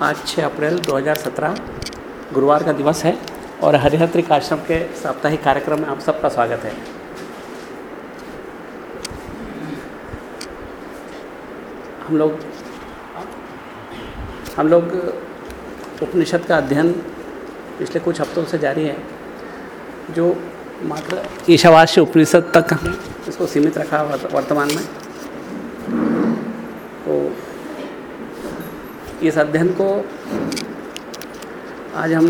आज 6 अप्रैल 2017 गुरुवार का दिवस है और हरिहत्रिक आश्रम के साप्ताहिक कार्यक्रम में आप सबका स्वागत है। हम लोग हम लोग उपनिषद का अध्ययन पिछले कुछ हफ्तों से जारी है, जो मात्र ईशावास्य उपनिषद तक हमने इसको सीमित रखा वर्तमान में तो इस अध्ययन को आज हम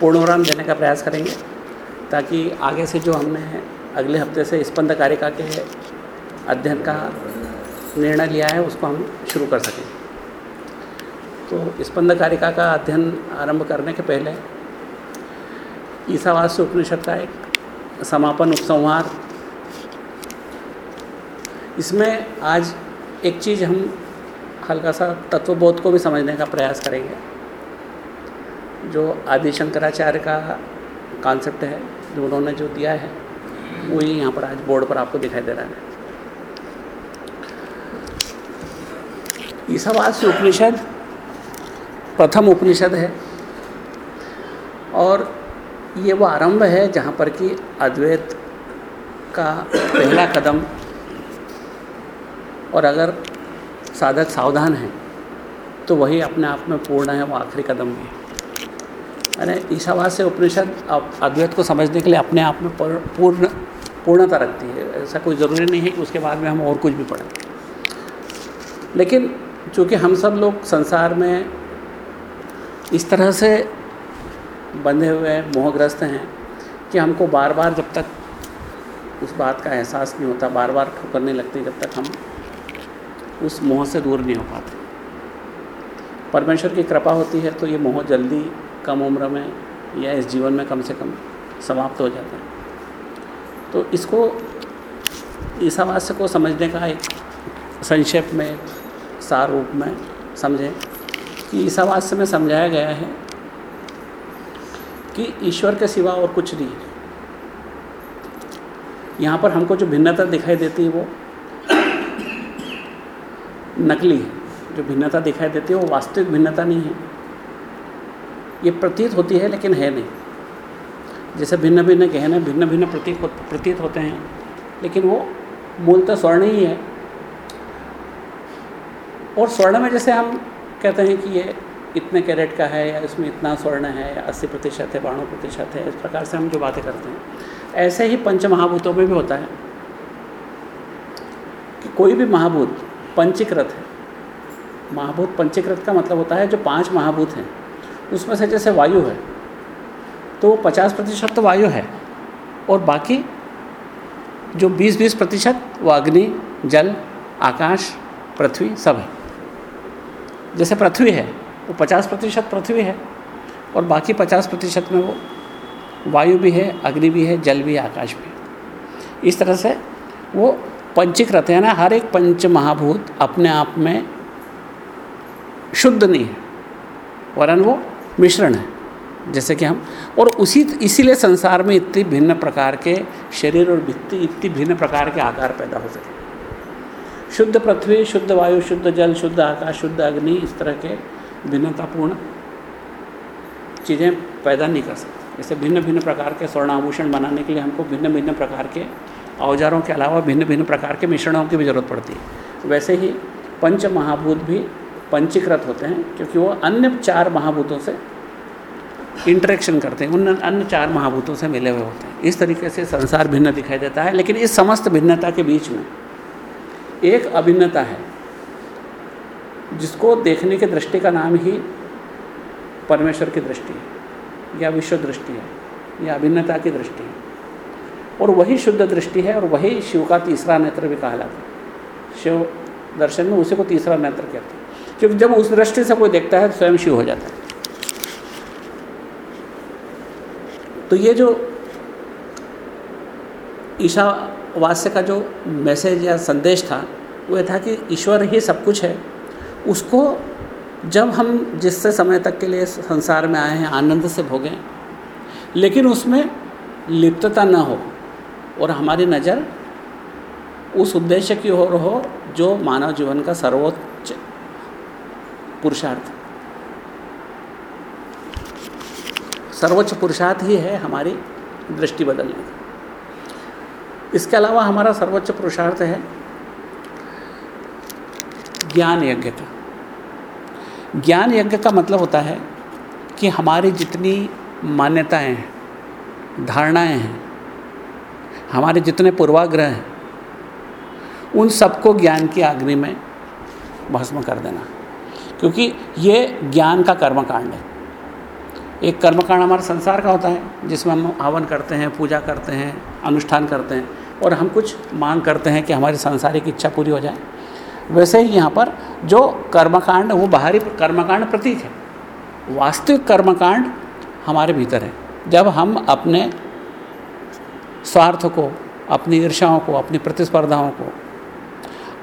पूर्णोराम देने का प्रयास करेंगे, ताकि आगे से जो हमने अगले हफ़्ते से स्पंद कारिका के अध्ययन का निर्णय लिया है, उसको हम शुरू कर सकें। तो स्पंद कारिका का अध्ययन आरंभ करने के पहले ईसावास्य उपनिषद का एक समापन उपसंहार। इसमें आज एक चीज़ हम हल्का सा तत्वबोध को भी समझने का प्रयास करेंगे। जो आदि शंकराचार्य का कॉन्सेप्ट है जो उन्होंने जो दिया है वो ही यहाँ पर आज बोर्ड पर आपको दिखाई दे रहा है। ईसावास्य उपनिषद, प्रथम उपनिषद है। और ये वो आरंभ है जहाँ पर कि अद्वैत का पहला कदम, और अगर साधक सावधान है तो वही अपने आप में पूर्ण है, वो आखिरी कदम भी है। यानी से उपनिषद अद्वैत को समझने के लिए अपने आप में पूर्ण पूर्णता रखती है। ऐसा कोई ज़रूरी नहीं है कि उसके बाद में हम और कुछ भी पढ़ें। लेकिन चूँकि हम सब लोग संसार में इस तरह से बंधे हुए मोहग्रस्त हैं, कि हमको बार बार जब तक उस बात का एहसास नहीं होता बार बार ठोकर नहीं लगती जब तक हम उस मोह से दूर नहीं हो पाते। परमेश्वर की कृपा होती है तो ये मोह जल्दी कम उम्र में या इस जीवन में कम से कम समाप्त हो जाता है। तो इसको ईसावास्य को समझने का एक संक्षेप में, सार रूप में समझें कि ईसावास्य में समझाया गया है कि ईश्वर के सिवा और कुछ नहीं है। यहाँ पर हमको जो भिन्नता दिखाई देती है वो नकली है। जो भिन्नता दिखाई देती है, वो वास्तविक भिन्नता नहीं है। ये प्रतीत होती है, लेकिन है नहीं। जैसे भिन्न भिन्न गहने, भिन्न भिन्न प्रतीक प्रतीत होते हैं, लेकिन वो मूलतः स्वर्ण ही है। और स्वर्ण में जैसे हम कहते हैं कि ये इतने कैरेट का है, या इसमें इतना स्वर्ण है, या अस्सी प्रतिशत है, बानवे प्रतिशत है, इस प्रकार से हम जो बातें करते हैं, ऐसे ही पंच महाभूतों में भी होता है कि कोई भी महाभूत पंचीकृत है। महाभूत पंचीकृत का मतलब होता है जो पाँच महाभूत हैं। उसमें से जैसे वायु है तो पचास प्रतिशत तो वायु है और बाकी जो बीस बीस प्रतिशत वो अग्नि, जल, आकाश, पृथ्वी सब है। जैसे पृथ्वी है, वो पचास प्रतिशत पृथ्वी है और बाकी पचास प्रतिशत में वो वायु भी है, अग्नि भी है, जल भी है, आकाश भी है। इस तरह से वो पंचीकृत है ना, हर एक पंच महाभूत अपने आप में शुद्ध नहीं है, वरन वो मिश्रण है, जैसे कि हम, और उसी, इसीलिए संसार में इतनी भिन्न प्रकार के शरीर और इतनी इतनी भिन्न प्रकार के आकार पैदा हो सके। शुद्ध पृथ्वी, शुद्ध वायु, शुद्ध जल, शुद्ध आकाश, शुद्ध अग्नि, इस तरह के भिन्नतापूर्ण चीज़ें पैदा नहीं कर सकते। जैसे भिन्न भिन्न प्रकार के स्वर्णाभूषण बनाने के लिए हमको भिन्न भिन्न प्रकार के औजारों के अलावा भिन्न भिन्न प्रकार के मिश्रणों की भी ज़रूरत पड़ती है। वैसे ही पंच महाभूत भी पंचीकृत होते हैं, क्योंकि वो अन्य चार महाभूतों से इंटरेक्शन करते हैं, उन अन्य चार महाभूतों से मिले हुए होते हैं। इस तरीके से संसार भिन्न दिखाई देता है, लेकिन इस समस्त भिन्नता के बीच में एक अभिन्नता है, जिसको देखने की दृष्टि का नाम ही परमेश्वर की दृष्टि है, या विश्व दृष्टि है, या अभिन्नता की दृष्टि है। और वही शुद्ध दृष्टि है और वही शिव का तीसरा नेत्र भी कहा जाता है। शिव दर्शन में उसी को तीसरा नेत्र कहते हैं। क्योंकि जब उस दृष्टि से कोई देखता है तो स्वयं शिव हो जाता है। तो ये जो ईशावास्य का जो मैसेज या संदेश था, वो था कि ईश्वर ही सब कुछ है। उसको जब हम जिससे समय तक के लिए संसार में आए हैं, आनंद से भोगें, लेकिन उसमें लिप्तता न हो। और हमारी नज़र उस उद्देश्य की ओर हो, जो मानव जीवन का सर्वोच्च पुरुषार्थ। सर्वोच्च पुरुषार्थ ही है हमारी दृष्टि बदलने का। इसके अलावा हमारा सर्वोच्च पुरुषार्थ है ज्ञान यज्ञ का। ज्ञान यज्ञ का मतलब होता है कि हमारी जितनी मान्यताएँ हैं धारणाएँ हैं हमारे जितने पूर्वाग्रह हैं, उन सबको ज्ञान की अग्नि में भस्म कर देना। क्योंकि ये ज्ञान का कर्मकांड है। एक कर्मकांड हमारे संसार का होता है, जिसमें हम हवन करते हैं, पूजा करते हैं, अनुष्ठान करते हैं, और हम कुछ मांग करते हैं कि हमारी सांसारिक इच्छा पूरी हो जाए। वैसे ही यहाँ पर जो कर्मकांड, वो बाहरी कर्मकांड प्रतीक है। वास्तविक कर्मकांड हमारे भीतर है। जब हम अपने स्वार्थ को अपनी ईर्षाओं को, अपनी प्रतिस्पर्धाओं को,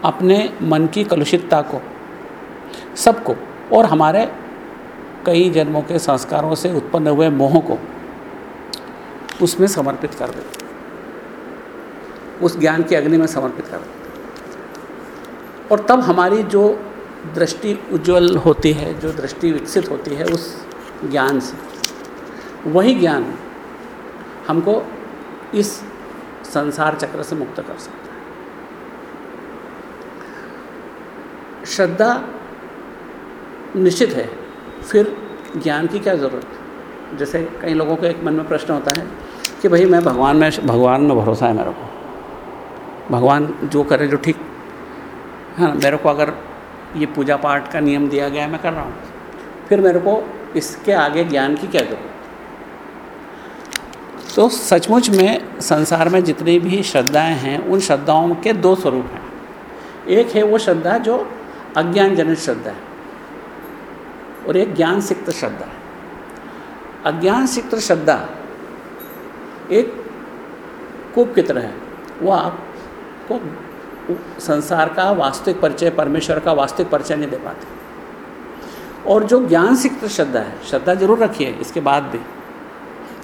अपने मन की कलुषितता को, सबको और हमारे कई जन्मों के संस्कारों से उत्पन्न हुए मोह को उसमें समर्पित कर देते उस ज्ञान की अग्नि में समर्पित कर देते और तब हमारी जो दृष्टि उज्जवल होती है, जो दृष्टि विकसित होती है, उस ज्ञान से, वही ज्ञान हमको इस संसार चक्र से मुक्त कर सकता है। श्रद्धा निश्चित है, फिर ज्ञान की क्या ज़रूरत है? जैसे कई लोगों को एक मन में प्रश्न होता है कि भाई मैं भगवान में भगवान में भरोसा है मेरे को। भगवान जो करे जो ठीक। हाँ मेरे को अगर ये पूजा पाठ का नियम दिया गया है, मैं कर रहा हूँ। फिर मेरे को इसके आगे ज्ञान की क्या ज़रूरत तो सचमुच में संसार में जितनी भी श्रद्धाएँ हैं, उन श्रद्धाओं के दो स्वरूप हैं। एक है वो श्रद्धा जो अज्ञान जनित श्रद्धा है और एक ज्ञान सिक्त श्रद्धा है। अज्ञान सिक्त श्रद्धा एक कूप की तरह है। वो आपको संसार का वास्तविक परिचय, परमेश्वर का वास्तविक परिचय नहीं दे पाते। और जो ज्ञान सिक्त श्रद्धा है, श्रद्धा ज़रूर रखिए, इसके बाद भी।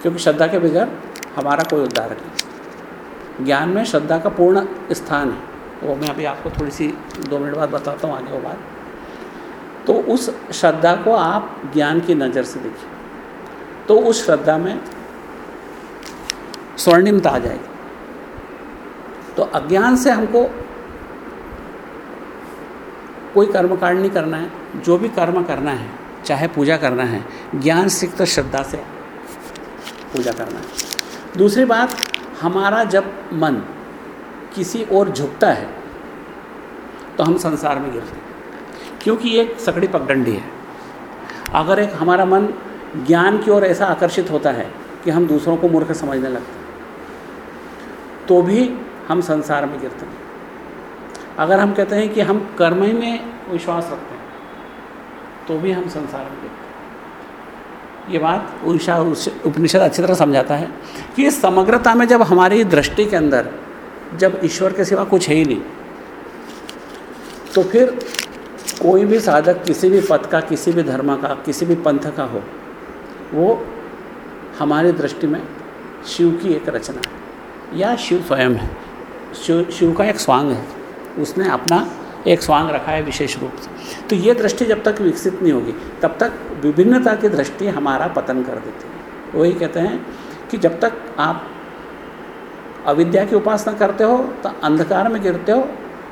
क्योंकि श्रद्धा के बगैर हमारा कोई उद्धार नहीं ज्ञान में श्रद्धा का पूर्ण स्थान है। वो मैं अभी आपको थोड़ी सी दो मिनट बाद बताता हूँ आगे वो बात। तो उस श्रद्धा को आप ज्ञान की नज़र से देखिए। तो उस श्रद्धा में स्वर्णिमता आ जाएगी। तो अज्ञान से हमको कोई कर्मकांड नहीं करना है। जो भी कर्म करना है, चाहे पूजा करना है, ज्ञान सिक्त श्रद्धा से पूजा करना है। दूसरी बात, हमारा जब मन किसी और झुकता है तो हम संसार में गिरते हैं। क्योंकि एक सकड़ी पगडंडी है। अगर एक हमारा मन ज्ञान की ओर ऐसा आकर्षित होता है कि हम दूसरों को मूर्ख समझने लगते हैं तो भी हम संसार में गिरते हैं। अगर हम कहते हैं कि हम कर्म ही में विश्वास रखते हैं तो भी हम संसार में गिरते हैं। ये बात उषा उपनिषद अच्छी तरह समझाता है कि इस समग्रता में जब हमारी दृष्टि के अंदर जब ईश्वर के सिवा कुछ है ही नहीं तो फिर कोई भी साधक किसी भी पथ का, किसी भी धर्म का, किसी भी पंथ का हो, वो हमारी दृष्टि में शिव की एक रचना है या शिव स्वयं है। शिव शिव का एक स्वांग है। उसने अपना एक स्वांग रखा है विशेष रूप से। तो ये दृष्टि जब तक विकसित नहीं होगी, तब तक विभिन्नता की दृष्टि हमारा पतन कर देती है। वही कहते हैं कि जब तक आप अविद्या की उपासना करते हो तो अंधकार में गिरते हो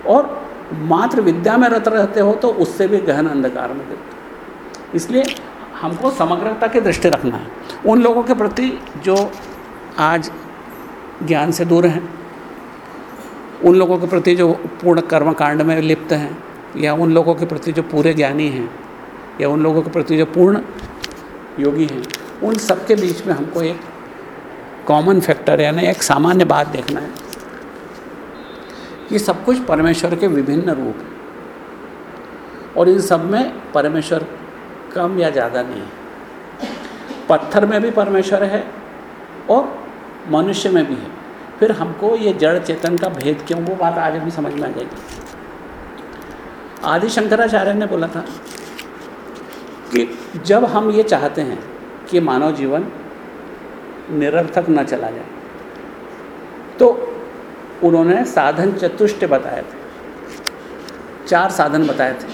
और मात्र विद्या में रत रहते हो तो उससे भी गहन अंधकार में गिरते हो। इसलिए हमको समग्रता की दृष्टि रखना है। उन लोगों के प्रति जो आज ज्ञान से दूर हैं उन लोगों के प्रति जो पूर्ण कर्म कांड में लिप्त हैं, या उन लोगों के प्रति जो पूरे ज्ञानी हैं, या उन लोगों के प्रति जो पूर्ण योगी हैं, उन सबके बीच में हमको एक कॉमन फैक्टर यानी एक सामान्य बात देखना है। ये सब कुछ परमेश्वर के विभिन्न रूप हैं। और इन सब में परमेश्वर कम या ज़्यादा नहीं है। पत्थर में भी परमेश्वर है और मनुष्य में भी है। फिर हमको ये जड़ चेतन का भेद क्यों? वो बात आज अभी समझ में आ जाएगी। आदि शंकराचार्य ने बोला था कि जब हम ये चाहते हैं कि मानव जीवन निरर्थक न चला जाए तो उन्होंने साधन चतुष्ट बताए थे। चार साधन बताए थे।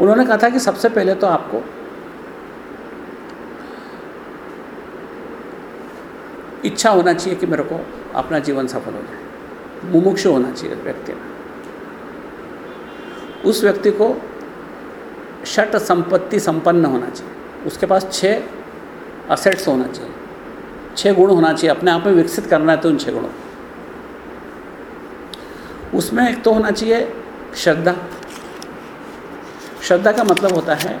उन्होंने कहा था कि सबसे पहले तो आपको इच्छा होना चाहिए कि मेरे को अपना जीवन सफल हो जाए। मुमुक्ष होना चाहिए व्यक्ति में। उस व्यक्ति को षट संपत्ति संपन्न होना चाहिए। उसके पास छः असेट्स होना चाहिए। छः गुण होना चाहिए। अपने आप में विकसित करना है तो उन छः गुणों उसमें एक तो होना चाहिए श्रद्धा। श्रद्धा का मतलब होता है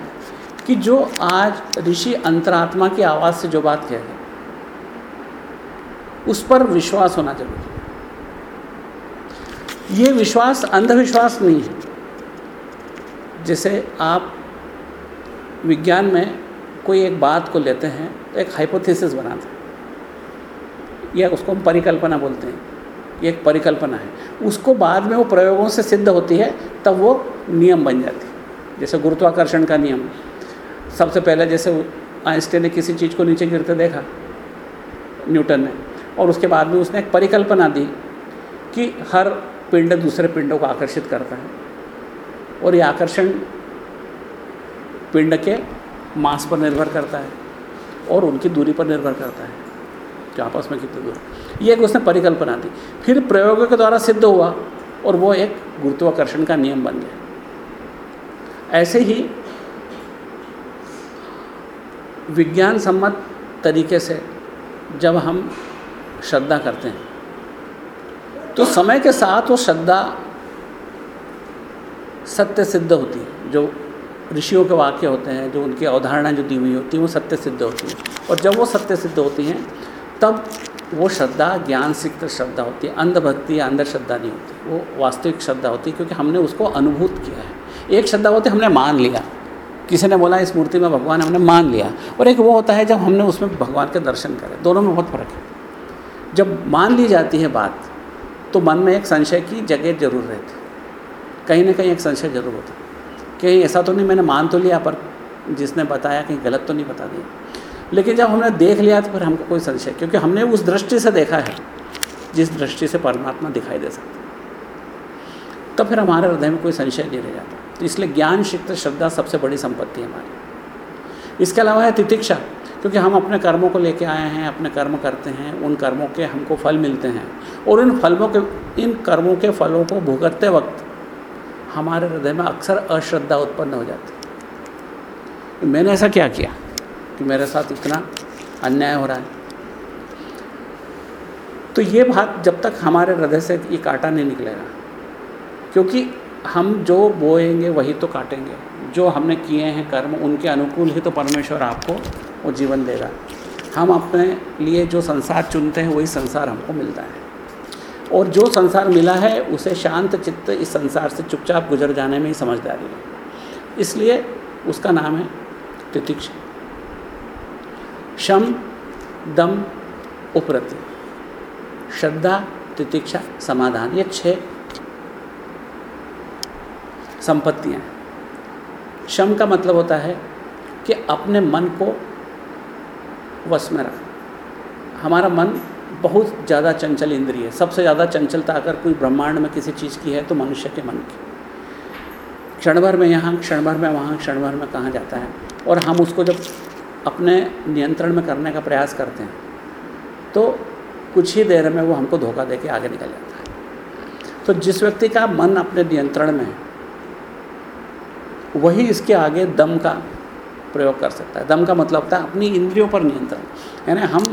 कि जो आज ऋषि अंतरात्मा की आवाज़ से जो बात कह रहे उस पर विश्वास होना ज़रूरी है। ये विश्वास अंधविश्वास नहीं है। जैसे आप विज्ञान में कोई एक बात को लेते हैं तो एक हाइपोथेसिस बनाते हैं। या उसको हम परिकल्पना बोलते हैं। ये एक परिकल्पना है। उसको बाद में वो प्रयोगों से सिद्ध होती है, तब वो नियम बन जाती है। जैसे गुरुत्वाकर्षण का नियम। सबसे पहले जैसे आइंस्टाइन ने किसी चीज़ को नीचे गिरते देखा, न्यूटन ने। और उसके बाद में उसने एक परिकल्पना दी कि हर पिंड दूसरे पिंडों को आकर्षित करता है। और ये आकर्षण पिंड के मास पर निर्भर करता है और उनकी दूरी पर निर्भर करता है। कि आपस में कितनी दूर? ये एक उसने परिकल्पना दी। फिर प्रयोगों के द्वारा सिद्ध हुआ और वो एक गुरुत्वाकर्षण का नियम बन गया। ऐसे ही विज्ञान सम्मत तरीके से जब हम श्रद्धा करते हैं। तो समय के साथ वो श्रद्धा सत्य सिद्ध होती है। जो ऋषियों के वाक्य होते हैं, जो उनकी अवधारणा जो दी हुई होती है, वो सत्य सिद्ध होती है। और जब वो सत्य सिद्ध होती हैं, तब वो श्रद्धा ज्ञान सिक्त श्रद्धा होती है। अंधभक्ति या अंधश्रद्धा नहीं होती। वो वास्तविक श्रद्धा होती है, क्योंकि हमने उसको अनुभूत किया है। एक श्रद्धा होती है, हमने मान लिया। किसी ने बोला, इस मूर्ति में भगवान हमने मान लिया। और एक वो होता है, जब हमने उसमें भगवान के दर्शन करे। दोनों में बहुत फ़र्क है। जब मान ली जाती है बात तो मन में एक संशय की जगह ज़रूर रहती कहीं ना कहीं एक संशय ज़रूर होता कहीं ऐसा तो नहीं, मैंने मान तो लिया, पर जिसने बताया, कहीं गलत तो नहीं बता दिया। लेकिन जब हमने देख लिया तो फिर हमको कोई संशय, क्योंकि हमने उस दृष्टि से देखा है, जिस दृष्टि से परमात्मा दिखाई दे सकता तो फिर हमारे हृदय में कोई संशय नहीं रह जाता। तो इसलिए ज्ञान, शिक्त, श्रद्धा सबसे बड़ी संपत्ति है हमारी। इसके अलावा है तितिक्षा। क्योंकि हम अपने कर्मों को लेके आए हैं, अपने कर्म करते हैं, उन कर्मों के हमको फल मिलते हैं। और इन फलों के, इन कर्मों के फलों को भुगतते वक्त हमारे हृदय में अक्सर अश्रद्धा उत्पन्न हो जाती है। मैंने ऐसा क्या किया कि मेरे साथ इतना अन्याय हो रहा है? तो ये बात जब तक हमारे हृदय से ये काटा नहीं निकलेगा, क्योंकि हम जो बोएँगे वही तो काटेंगे। जो हमने किए हैं कर्म, उनके अनुकूल ही तो परमेश्वर आपको वो जीवन देगा। हम अपने लिए जो संसार चुनते हैं, वही संसार हमको मिलता है। और जो संसार मिला है, उसे शांत चित्त इस संसार से चुपचाप गुजर जाने में ही समझदारी है। इसलिए उसका नाम है तितिक्ष। शम, दम, उपरति। श्रद्धा, तितिक्षा, समाधान। ये छह संपत्तियाँ शम का मतलब होता है कि अपने मन को वश में रखना हमारा मन बहुत ज़्यादा चंचल इंद्रिय है। सबसे ज़्यादा चंचलता अगर कोई ब्रह्मांड में किसी चीज़ की है तो मनुष्य के मन की। क्षण भर में यहाँ, क्षण भर में वहाँ, क्षण भर में कहाँ जाता है? और हम उसको जब अपने नियंत्रण में करने का प्रयास करते हैं तो कुछ ही देर में वो हमको धोखा दे के आगे निकल जाता है। तो जिस व्यक्ति का मन अपने नियंत्रण में वही इसके आगे दम का प्रयोग कर सकता है। दम का मतलब होता है अपनी इंद्रियों पर नियंत्रण। यानी हम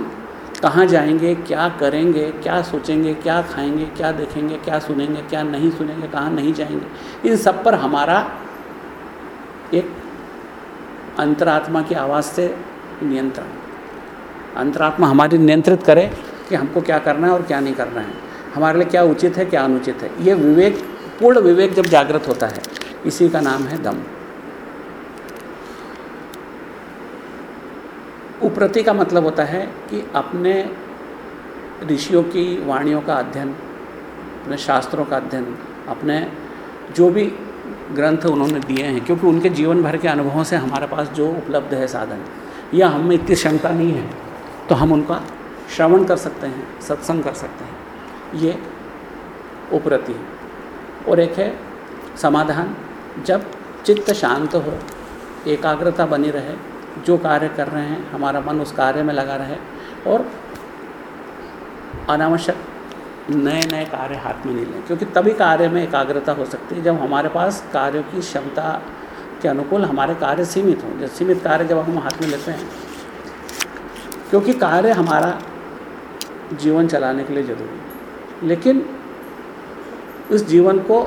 कहाँ जाएँगे, क्या करेंगे, क्या सोचेंगे, क्या खाएँगे, क्या देखेंगे, क्या सुनेंगे, क्या नहीं सुनेंगे, कहाँ नहीं जाएँगे, इन सब पर हमारा एक अंतरात्मा की आवाज़ से नियंत्रण। अंतरात्मा हमारी नियंत्रित करे कि हमको क्या करना है और क्या नहीं करना है। हमारे लिए क्या उचित है, क्या अनुचित है। ये विवेक, पूर्ण विवेक जब जागृत होता है, इसी का नाम है दम। उप्रति का मतलब होता है कि अपने ऋषियों की वाणियों का अध्ययन, अपने शास्त्रों का अध्ययन, अपने जो भी ग्रंथ उन्होंने दिए हैं, क्योंकि उनके जीवन भर के अनुभवों से हमारे पास जो उपलब्ध है साधन, या हम में इतनी क्षमता नहीं है तो हम उनका श्रवण कर सकते हैं, सत्संग कर सकते हैं। ये उपरति है। और एक है समाधान, जब चित्त शांत हो, एकाग्रता बनी रहे जो कार्य कर रहे हैं, हमारा मन उस कार्य में लगा रहे और अनावश्यक नए नए कार्य हाथ में नहीं लें, क्योंकि तभी कार्य में एकाग्रता हो सकती है, जब हमारे पास कार्यों की क्षमता के अनुकूल हमारे कार्य सीमित हों। जब सीमित कार्य जब हम हाथ में लेते हैं, क्योंकि कार्य हमारा जीवन चलाने के लिए ज़रूरी है, लेकिन इस जीवन को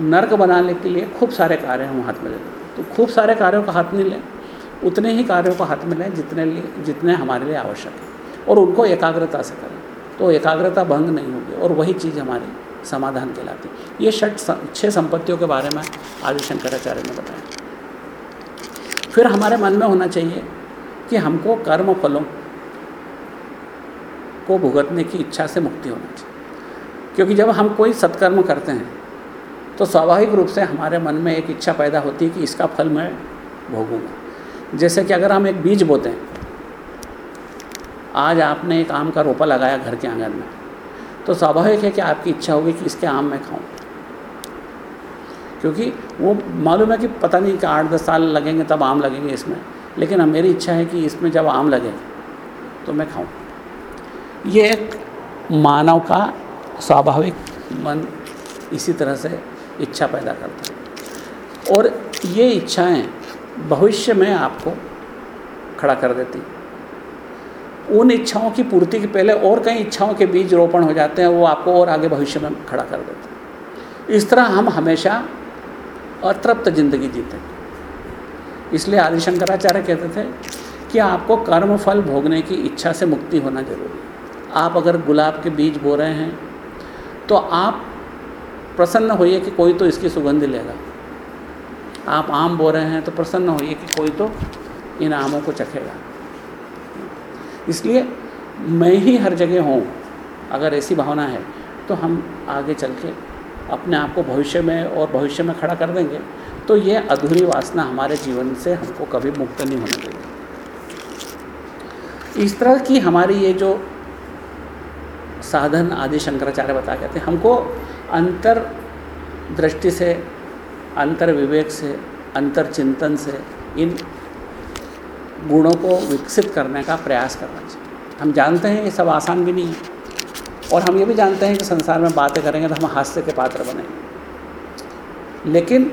नर्क बनाने के लिए खूब सारे कार्य हम हाथ में लेते हैं तो खूब सारे कार्यों को हाथ नहीं लें उतने ही कार्यों को हाथ में लें जितने लिए, जितने हमारे लिए आवश्यक है। और उनको एकाग्रता से करें। तो एकाग्रता भंग नहीं होगी और वही चीज़ हमारी समाधान कहलाती ये षट छः संपत्तियों के बारे में आदि शंकराचार्य ने बताया। फिर हमारे मन में होना चाहिए कि हमको कर्म फलों को भुगतने की इच्छा से मुक्ति होना चाहिए। क्योंकि जब हम कोई सत्कर्म करते हैं तो स्वाभाविक रूप से हमारे मन में एक इच्छा पैदा होती है कि इसका फल मैं भोगूँगा। जैसे कि अगर हम एक बीज बोते हैं, आज आपने एक आम का रोपा लगाया घर के आँगन में तो स्वाभाविक है कि आपकी इच्छा होगी कि इसके आम मैं खाऊं। क्योंकि वो मालूम है कि पता नहीं कि आठ दस साल लगेंगे तब आम लगेंगे इसमें, लेकिन अब मेरी इच्छा है कि इसमें जब आम लगे तो मैं खाऊं। ये एक मानव का स्वाभाविक मन इसी तरह से इच्छा पैदा करता है। और ये इच्छाएँ भविष्य में आपको खड़ा कर देती। उन इच्छाओं की पूर्ति के पहले और कई इच्छाओं के बीज रोपण हो जाते हैं, वो आपको और आगे भविष्य में खड़ा कर देते हैं। इस तरह हम हमेशा अतृप्त ज़िंदगी जीते इसलिए आदि शंकराचार्य कहते थे कि आपको कर्म फल भोगने की इच्छा से मुक्ति होना ज़रूरी है। आप अगर गुलाब के बीज बो रहे हैं तो आप प्रसन्न होइए कि कोई तो इसकी सुगंध लेगा। आप आम बो रहे हैं तो प्रसन्न होइए कि कोई तो इन आमों को चखेगा। इसलिए मैं ही हर जगह हूँ, अगर ऐसी भावना है तो हम आगे चल के अपने आप को भविष्य में और भविष्य में खड़ा कर देंगे। तो ये अधूरी वासना हमारे जीवन से हमको कभी मुक्त नहीं होने देगी। इस तरह की हमारी ये जो साधन आदि शंकराचार्य बता कहते हैं, हमको अंतर दृष्टि से अंतर विवेक से अंतर चिंतन से, इन गुणों को विकसित करने का प्रयास करना चाहिए। हम जानते हैं ये सब आसान भी नहीं है। और हम ये भी जानते हैं कि संसार में बातें करेंगे तो हम हास्य के पात्र बनेंगे। लेकिन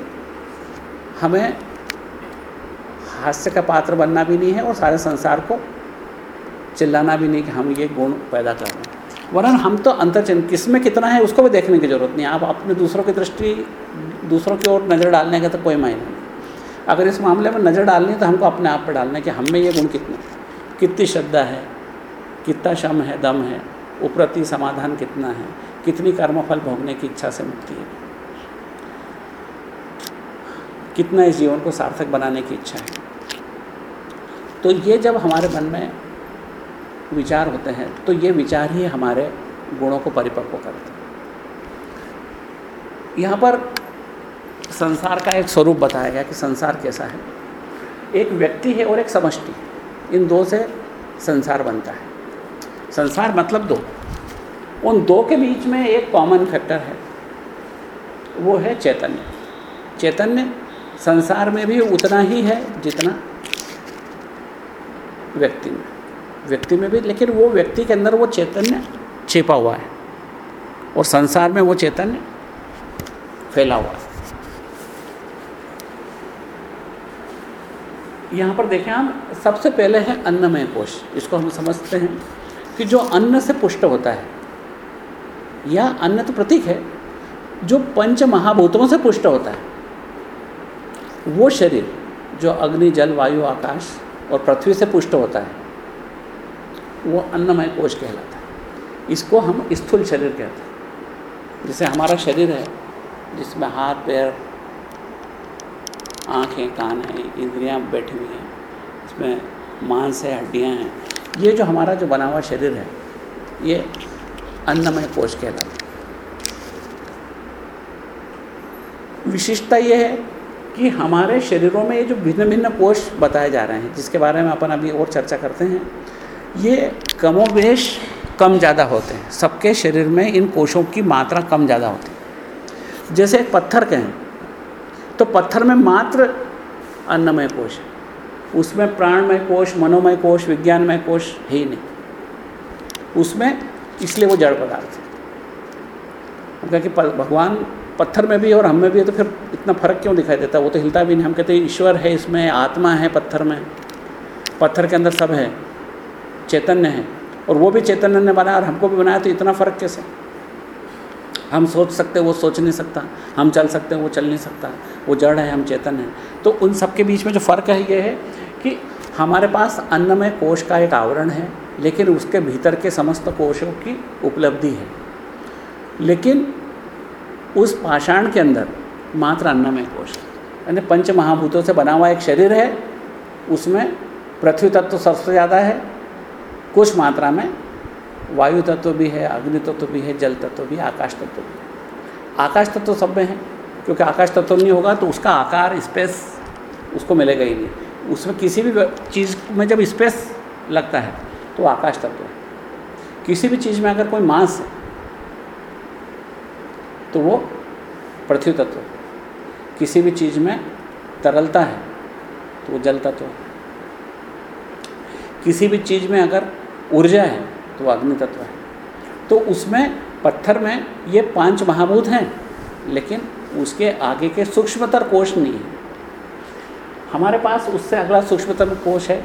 हमें हास्य का पात्र बनना भी नहीं है और सारे संसार को चिल्लाना भी नहीं कि हम ये गुण पैदा कर रहे हैं। वरन हम तो अंतर चिन्ह किसमें कितना है उसको भी देखने की ज़रूरत नहीं आप अपने दूसरों की दृष्टि दूसरों की ओर नज़र डालने का तो कोई मायने नहीं। अगर इस मामले में नज़र डालनी तो हमको अपने आप पर डालना है कि हम में ये गुण कितने कितनी श्रद्धा है, कितना शम है, दम है, उपरति समाधान कितना है, कितनी कर्मफल भोगने की इच्छा से मुक्ति है। कितना इस जीवन को सार्थक बनाने की इच्छा है। तो ये जब हमारे मन में विचार होते हैं तो ये विचार ही हमारे गुणों को परिपक्व करते हैं। यहाँ पर संसार का एक स्वरूप बताया गया कि संसार कैसा है। एक व्यक्ति है और एक समष्टि। इन दो से संसार बनता है। संसार मतलब दो। उन दो के बीच में एक कॉमन फैक्टर है। वो है चैतन्य। चैतन्य संसार में भी उतना ही है जितना व्यक्ति में। व्यक्ति में भी, लेकिन वो व्यक्ति के अंदर वो चैतन्य छिपा हुआ है। और संसार में वो चैतन्य फैला हुआ है। यहाँ पर देखें हम सबसे पहले है अन्नमय कोश। इसको हम समझते हैं कि जो अन्न से पुष्ट होता है, या अन्न तो प्रतीक है, जो पंच महाभूतों से पुष्ट होता है, वो शरीर, जो अग्नि, जल, वायु, आकाश और पृथ्वी से पुष्ट होता है, वो अन्नमय कोश कहलाता है। इसको हम स्थूल शरीर कहते हैं। जैसे हमारा शरीर है, जिसमें हाथ, पैर आँखें, कान हैं, इंद्रियाँ बैठी हुई हैं, इसमें मांस है, हड्डियाँ हैं। ये जो हमारा जो बना हुआ शरीर है, ये अन्नमय कोश कहलाता है। विशिष्टता ये है कि हमारे शरीरों में ये जो भिन्न भिन्न कोष बताए जा रहे हैं, जिसके बारे में अपन अभी और चर्चा करते हैं, ये कमोवेश कम ज़्यादा होते हैं। सबके शरीर में इन कोषों की मात्रा कम ज़्यादा होती है। जैसे एक पत्थर कहें तो पत्थर में मात्र अन्नमय कोश है। उसमें प्राणमय कोश, मनोमय कोश, विज्ञानमय कोश है ही नहीं। उसमें इसलिए वो जड़ पदार्थ है। कि भगवान पत्थर में भी और हम में भी है तो फिर इतना फ़र्क क्यों दिखाई देता है? वो तो हिलता भी नहीं। हम कहते ईश्वर है इसमें, आत्मा है पत्थर में। पत्थर के अंदर सब है, चैतन्य है। और वो भी चैतन्य ने बनाया और हमको भी बनाया तो इतना फ़र्क कैसे? हम सोच सकते हैं, वो सोच नहीं सकता। हम चल सकते हैं, वो चल नहीं सकता। वो जड़ है, हम चेतन हैं। तो उन सब के बीच में जो फ़र्क है, ये है कि हमारे पास अन्नमय कोश का एक आवरण है, लेकिन उसके भीतर के समस्त कोशों की उपलब्धि है। लेकिन उस पाषाण के अंदर मात्र अन्नमय कोश यानी पंच महाभूतों से बना हुआ एक शरीर है, उसमें पृथ्वी तत्व सबसे ज़्यादा है, कुछ मात्रा में वायु तत्व भी है अग्नि तत्व भी है जल तत्व भी है आकाश तत्व भी है। आकाश तत्व सब में है। क्योंकि आकाश तत्व नहीं होगा तो उसका आकार स्पेस उसको मिलेगा ही नहीं। उसमें किसी भी चीज़ में जब स्पेस लगता है तो आकाश तत्व है। किसी भी चीज़ में अगर कोई मांस है तो वो पृथ्वी तत्व किसी भी चीज़ में तरलता है तो वो जल तत्व किसी भी चीज़ में अगर ऊर्जा है तो अग्नि तत्व है। तो उसमें, पत्थर में ये पाँच महाभूत हैं, लेकिन उसके आगे के सूक्ष्मतर कोष नहीं है। हमारे पास उससे अगला सूक्ष्मतर कोष है,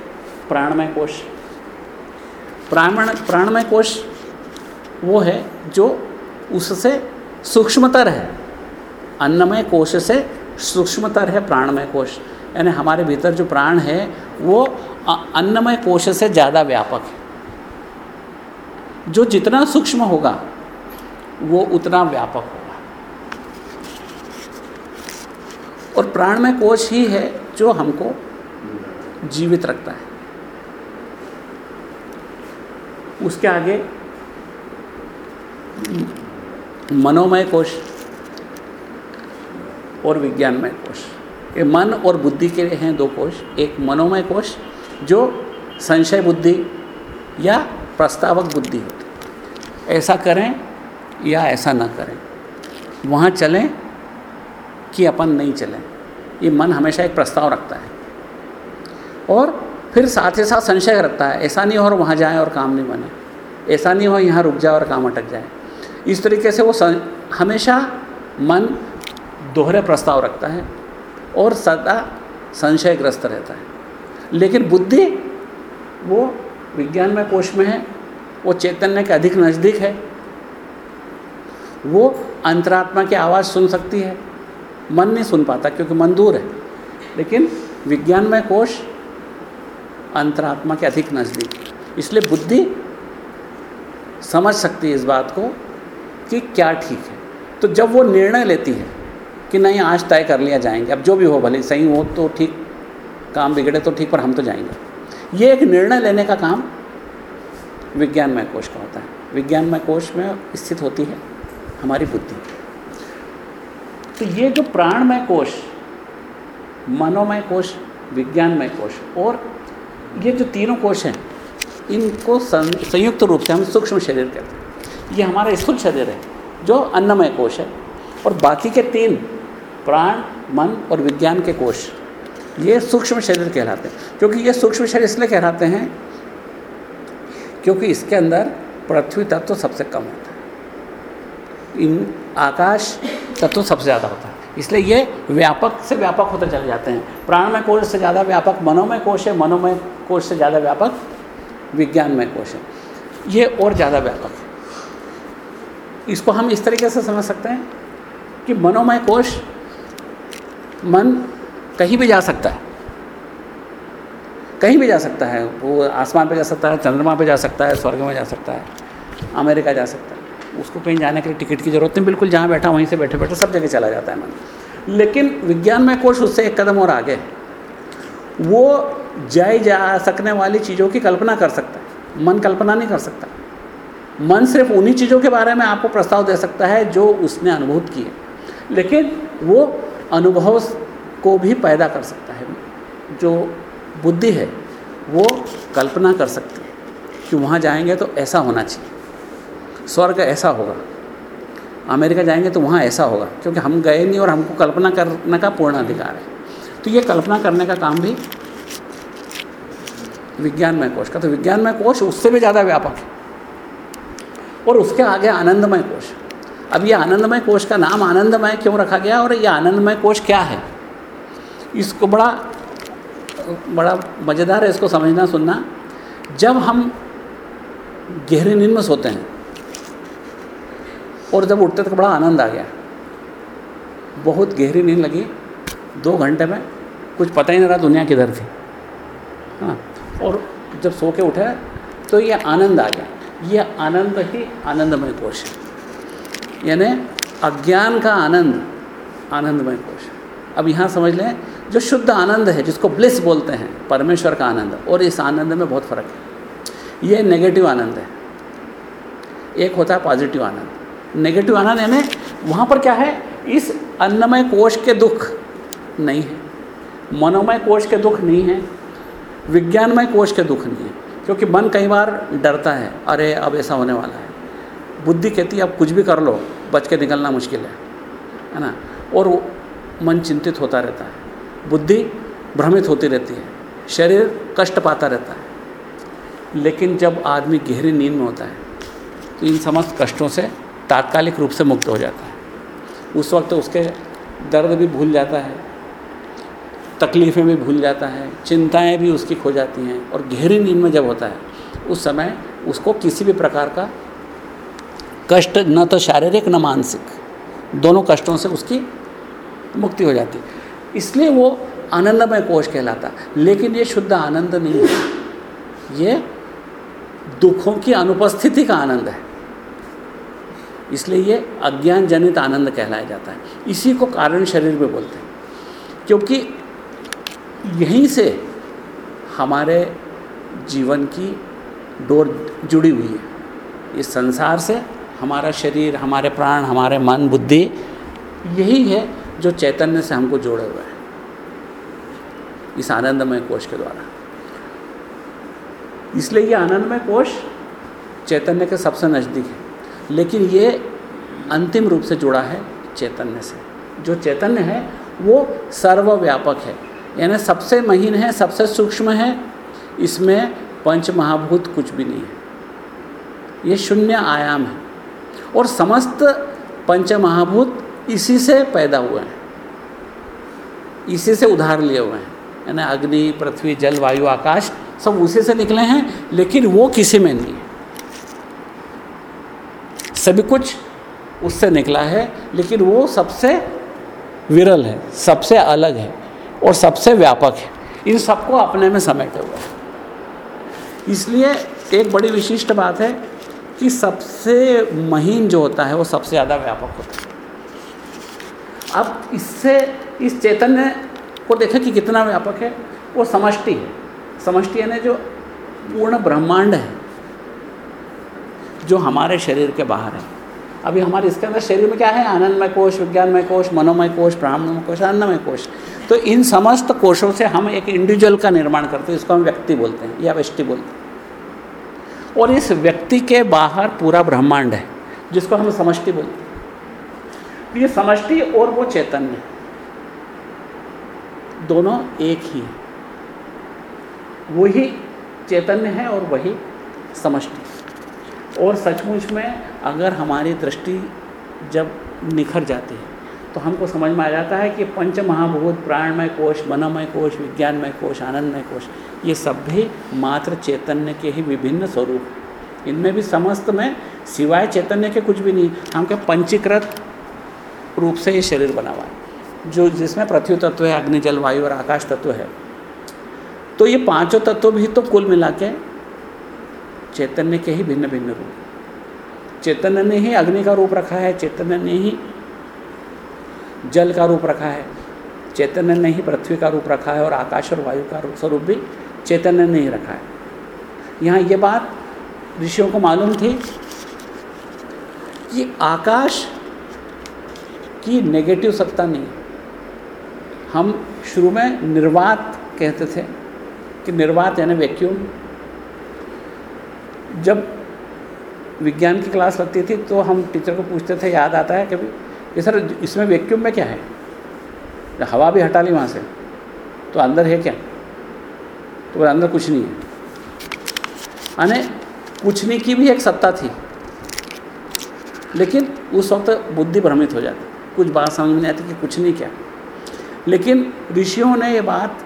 प्राणमय कोष। प्राण प्राणमय कोष वो है जो उससे सूक्ष्मतर है। अन्नमय कोश से सूक्ष्मतर है, प्राणमय कोश यानी हमारे भीतर जो प्राण है, वो अन्नमय कोश से ज़्यादा व्यापक है। जो जितना सूक्ष्म होगा, वो उतना व्यापक होगा। और प्राणमय कोश ही है जो हमको जीवित रखता है। उसके आगे मनोमय कोश और विज्ञानमय कोश। ये मन और बुद्धि के हैं दो कोश। एक मनोमय कोश जो संशय बुद्धि या प्रस्तावक बुद्धि होती ऐसा करें या ऐसा ना करें। वहाँ चलें कि अपन नहीं चलें। ये मन हमेशा एक प्रस्ताव रखता है। और फिर साथ ही साथ संशय रखता है, ऐसा नहीं हो और वहाँ जाए और काम नहीं बने। ऐसा नहीं हो यहाँ रुक जाए और काम अटक जाए। इस तरीके से वो हमेशा मन दोहरे प्रस्ताव रखता है और सदा संशयग्रस्त रहता है। लेकिन बुद्धि वो विज्ञान में कोश में है वो चैतन्य के अधिक नज़दीक है। वो अंतरात्मा की आवाज़ सुन सकती है। मन नहीं सुन पाता क्योंकि मन दूर है। लेकिन विज्ञान में कोश अंतरात्मा के अधिक नज़दीक। इसलिए बुद्धि समझ सकती है इस बात को कि क्या ठीक है। तो जब वो निर्णय लेती है कि नहीं, आज तय कर लिया जाएँगे। अब जो भी हो, भले सही हो तो ठीक, काम बिगड़े तो ठीक, पर हम तो जाएँगे। ये एक निर्णय लेने का काम विज्ञानमय कोश का होता है। विज्ञानमय कोश में स्थित होती है, हमारी बुद्धि। तो ये जो प्राणमय कोश, मनोमय कोश, विज्ञानमय कोश, और ये जो तीनों कोश हैं, इनको संयुक्त रूप से हम सूक्ष्म शरीर कहते हैं। ये हमारा स्थूल शरीर है, जो अन्नमय कोश है। और बाकी के तीन, प्राण, मन और विज्ञान के कोश, ये सूक्ष्म शरीर कहलाते हैं। क्योंकि ये सूक्ष्म शरीर इसलिए कहलाते हैं क्योंकि इसके अंदर पृथ्वी तत्व तो सबसे कम होता है। इन आकाश तत्व तो सबसे ज़्यादा होता है। इसलिए ये व्यापक से व्यापक होते चले जाते हैं। प्राणमय कोश से ज़्यादा व्यापक, मनोमय कोश है, मनोमय कोश से ज़्यादा व्यापक, विज्ञानमय कोश है। ये और ज़्यादा व्यापक है। इसको हम इस तरीके से समझ सकते हैं कि मनोमय कोश मन कहीं भी जा सकता है। कहीं भी जा सकता है, वो आसमान पे जा सकता है, चंद्रमा पे जा सकता है, स्वर्ग में जा सकता है, अमेरिका जा सकता है, उसको कहीं जाने के लिए टिकट की ज़रूरत नहीं, बिल्कुल जहाँ बैठा वहीं से बैठे बैठे सब जगह चला जाता है मन। लेकिन विज्ञान में कोश उससे एक कदम और आगे, वो जाई जा सकने वाली चीज़ों की कल्पना कर सकता है, मन कल्पना नहीं कर सकता। मन सिर्फ़ उन्हीं चीज़ों के बारे में आपको प्रस्ताव दे सकता है जो उसने अनुभूत किए, लेकिन वो अनुभव को भी पैदा कर सकता है, जो बुद्धि है, वो कल्पना कर सकती है कि वहाँ जाएँगे तो ऐसा होना चाहिए। स्वर्ग ऐसा होगा। अमेरिका जाएँगे तो वहाँ ऐसा होगा, क्योंकि हम गए नहीं और हमको कल्पना करने का पूर्ण अधिकार है। तो ये कल्पना करने का काम भी विज्ञान में कोश का तो विज्ञान में कोश उससे भी ज़्यादा व्यापक है और उसके आगे आनंदमय कोश। अब ये आनंदमय कोश का नाम आनंदमय क्यों रखा गया और ये आनंदमय कोश क्या है? इसको बड़ा बड़ा मज़ेदार है इसको समझना, सुनना। जब हम गहरी नींद में सोते हैं, और जब उठते तो बड़ा आनंद आ गया। बहुत गहरी नींद लगी, दो घंटे में, कुछ पता ही नहीं रहा दुनिया किधर थी। हाँ और जब सो के उठे तो ये आनंद आ गया। ये आनंद ही आनंदमय कोश है। यानी अज्ञान का आनंद, आनंदमय कोश अब यहाँ समझ लें, जो शुद्ध आनंद है, जिसको ब्लिस बोलते हैं, परमेश्वर का आनंद, और इस आनंद में बहुत फ़र्क है। ये नेगेटिव आनंद है। एक होता है पॉजिटिव आनंद। नेगेटिव आनंद यानी वहाँ पर क्या है? इस अन्नमय कोश के दुख नहीं है। मनोमय कोश के दुख नहीं है। विज्ञानमय कोश के दुख नहीं है। क्योंकि मन कई बार डरता है, अरे अब ऐसा होने वाला है। बुद्धि कहती है, अब कुछ भी कर लो, बच के निकलना मुश्किल है। है ना? और मन चिंतित होता रहता है, बुद्धि भ्रमित होती रहती है, शरीर कष्ट पाता रहता है। लेकिन जब आदमी गहरी नींद में होता है तो इन समस्त कष्टों से तात्कालिक रूप से मुक्त हो जाता है। उस वक्त उसके दर्द भी भूल जाता है, तकलीफ़ें भी भूल जाता है, चिंताएँ भी उसकी खो जाती हैं और गहरी नींद में जब होता है, उस समय उसको किसी भी प्रकार का कष्ट, न तो शारीरिक, न मानसिक, दोनों कष्टों से उसकी मुक्ति हो जाती। इसलिए वो आनंदमय कोष कहलाता। लेकिन ये शुद्ध आनंद नहीं है। ये दुखों की अनुपस्थिति का आनंद है। इसलिए ये अज्ञान जनित आनंद कहलाया जाता है। इसी को कारण शरीर में बोलते हैं। क्योंकि यहीं से हमारे जीवन की डोर जुड़ी हुई है। इस संसार से हमारा शरीर, हमारे प्राण, हमारे मन, बुद्धि यही है। जो चैतन्य से हमको जोड़े हुए हैं। इस आनंदमय कोश के द्वारा। इसलिए ये आनंदमय कोश चैतन्य के सबसे नज़दीक है। लेकिन ये अंतिम रूप से जुड़ा है चैतन्य से। जो चैतन्य है, वो सर्वव्यापक है। यानी सबसे महीन है, सबसे सूक्ष्म है, इसमें पंच महाभूत कुछ भी नहीं है। ये शून्य आयाम है। और समस्त पंच महाभूत इसी से पैदा हुए हैं। इसी से उधार लिए हुए हैं। यानी अग्नि, पृथ्वी, जल, वायु, आकाश, सब उसी से निकले हैं, लेकिन वो किसी में नहीं। सभी कुछ उससे निकला है, लेकिन वो सबसे विरल है, सबसे अलग है और सबसे व्यापक है। इन सबको अपने में समेटे हुए इसलिए एक बड़ी विशिष्ट बात है कि सबसे महीन जो होता है, वो सबसे ज़्यादा व्यापक होता है। अब इससे, इस चैतन्य को देखें कि कितना व्यापक है, वो समष्टि है। समष्टि यानी जो पूर्ण ब्रह्मांड है, जो हमारे शरीर के बाहर है। अभी हमारे, इसके अंदर शरीर में क्या है? आनंदमय कोश, विज्ञानमय कोश, मनोमय कोश, ब्राह्मणमय कोश आनंदमय कोश। तो इन समस्त कोशों से हम एक इंडिविजुअल का निर्माण करते हैं, इसको हम व्यक्ति बोलते हैं, या व्यष्टि बोलते हैं। और इस व्यक्ति के बाहर पूरा ब्रह्मांड है, जिसको हम समष्टि बोलते हैं। ये समष्टि और वो चैतन्य। दोनों एक ही। है वही चैतन्य है और वही समष्टि। और सचमुच में अगर हमारी दृष्टि जब निखर जाती है तो हमको समझ में आ जाता है कि पंच महाभूत प्राणमय कोश, मनमय कोश, विज्ञानमय कोश, आनंदमय कोश, ये सब भी मात्र चैतन्य के ही विभिन्न स्वरूप इनमें भी समस्त में सिवाय चैतन्य के कुछ भी नहीं। हम क्या पंचीकृत रूप से ये शरीर बना हुआ है। जो जिसमें पृथ्वी तत्व है, अग्नि, जल, वायु और आकाश तत्व है। तो ये पाँचों तत्व भी तो कुल मिला के चैतन्य के ही भिन्न भिन्न रूप चैतन्य ने ही अग्नि का रूप रखा है, चैतन्य ने ही जल का रूप रखा है, चैतन्य ने ही पृथ्वी का रूप रखा है और आकाश और वायु का स्वरूप भी चैतन्य ने ही रखा है। यहाँ ये बात ऋषियों को मालूम थी कि आकाश की नेगेटिव सत्ता नहीं। हम शुरू में निर्वात कहते थे कि निर्वात यानी वैक्यूम जब विज्ञान की क्लास लगती थी तो हम टीचर को पूछते थे, याद आता है कभी कि सर, इसमें वैक्यूम में क्या है? हवा भी हटा ली वहाँ से। तो अंदर है क्या? तो अंदर कुछ नहीं है। यानी कुछ नहीं की भी एक सत्ता थी, लेकिन उस वक्त बुद्धि भ्रमित हो जाती कुछ बात समझ में नहीं आती कि कुछ नहीं क्या। लेकिन ऋषियों ने ये बात